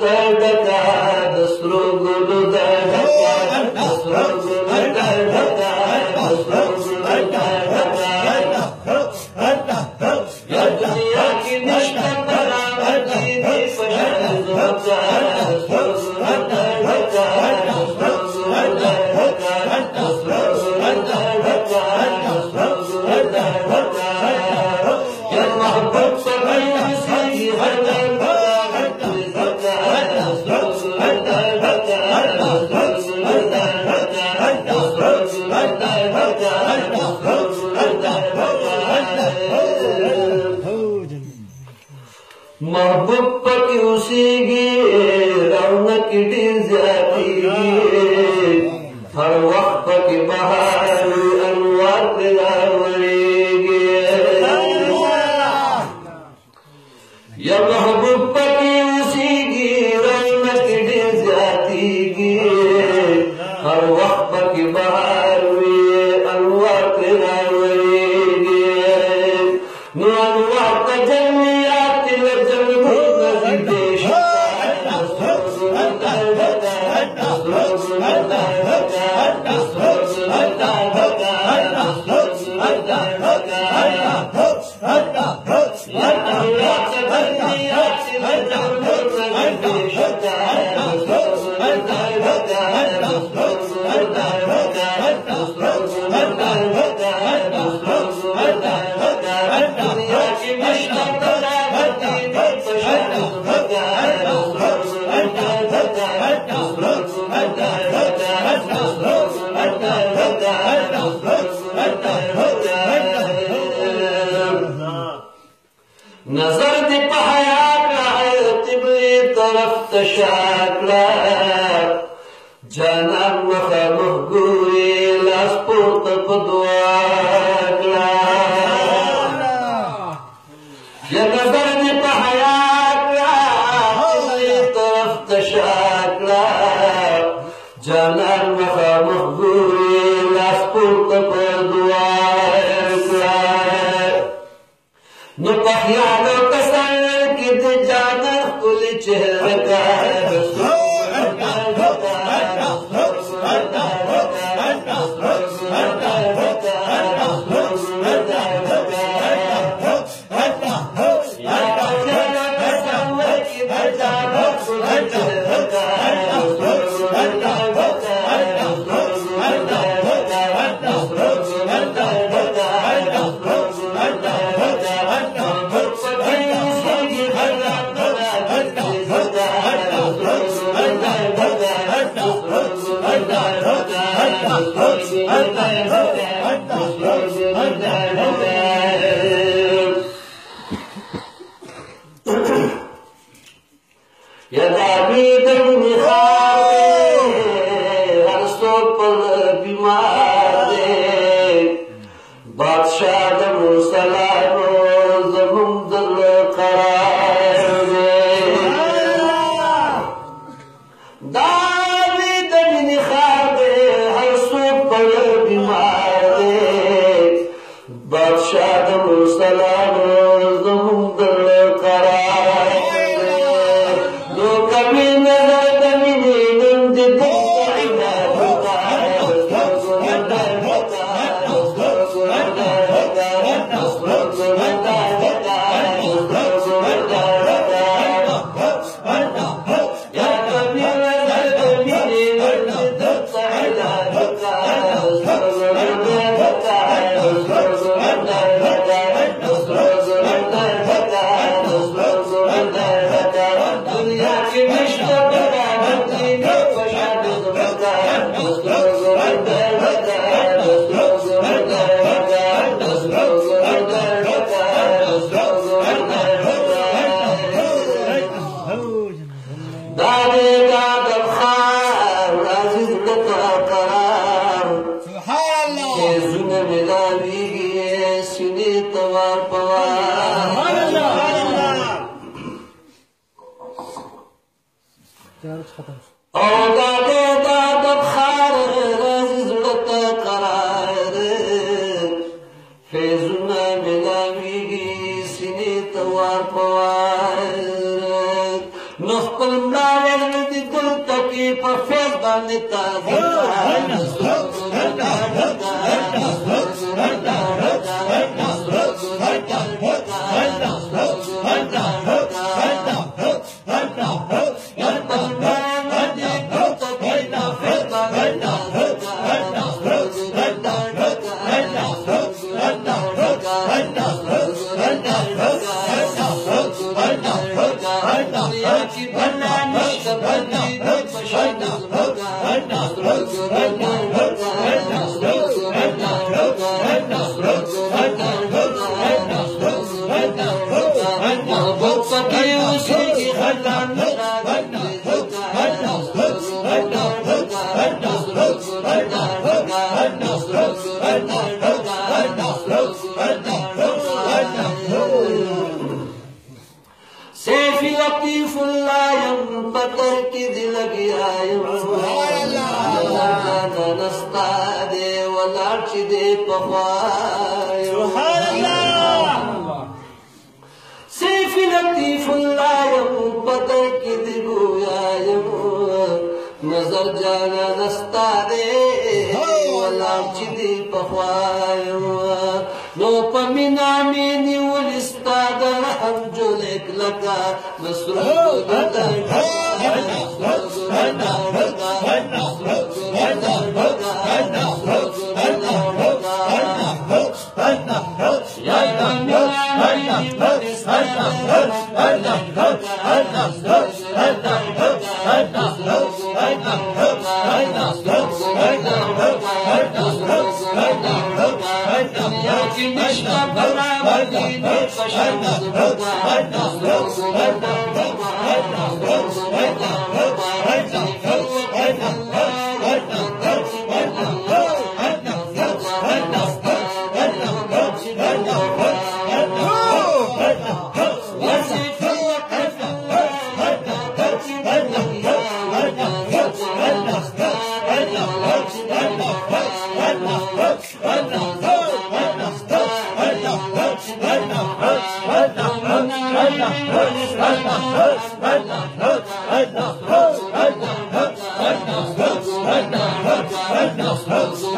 Gul Guru Gul Guru it is, I'll it is. that. شاکلار جانان مخامخ ګوري لاس پورته په دعا کړه طرف ته شاکلار Da Hadi. Hırts, hırts, hırts, hırts, hırts, hırts, hırts, نستا دی ولاړ چې دی په خوا سبحان الله. سیف لطیف الله یو پتر کې دی ګویا یم نظر جانا نستا دی ولاړ چې دی په خوا نو په مینا مې نیول ستا د رحم جوړ لکه مسرور ګټه الله النصر النصر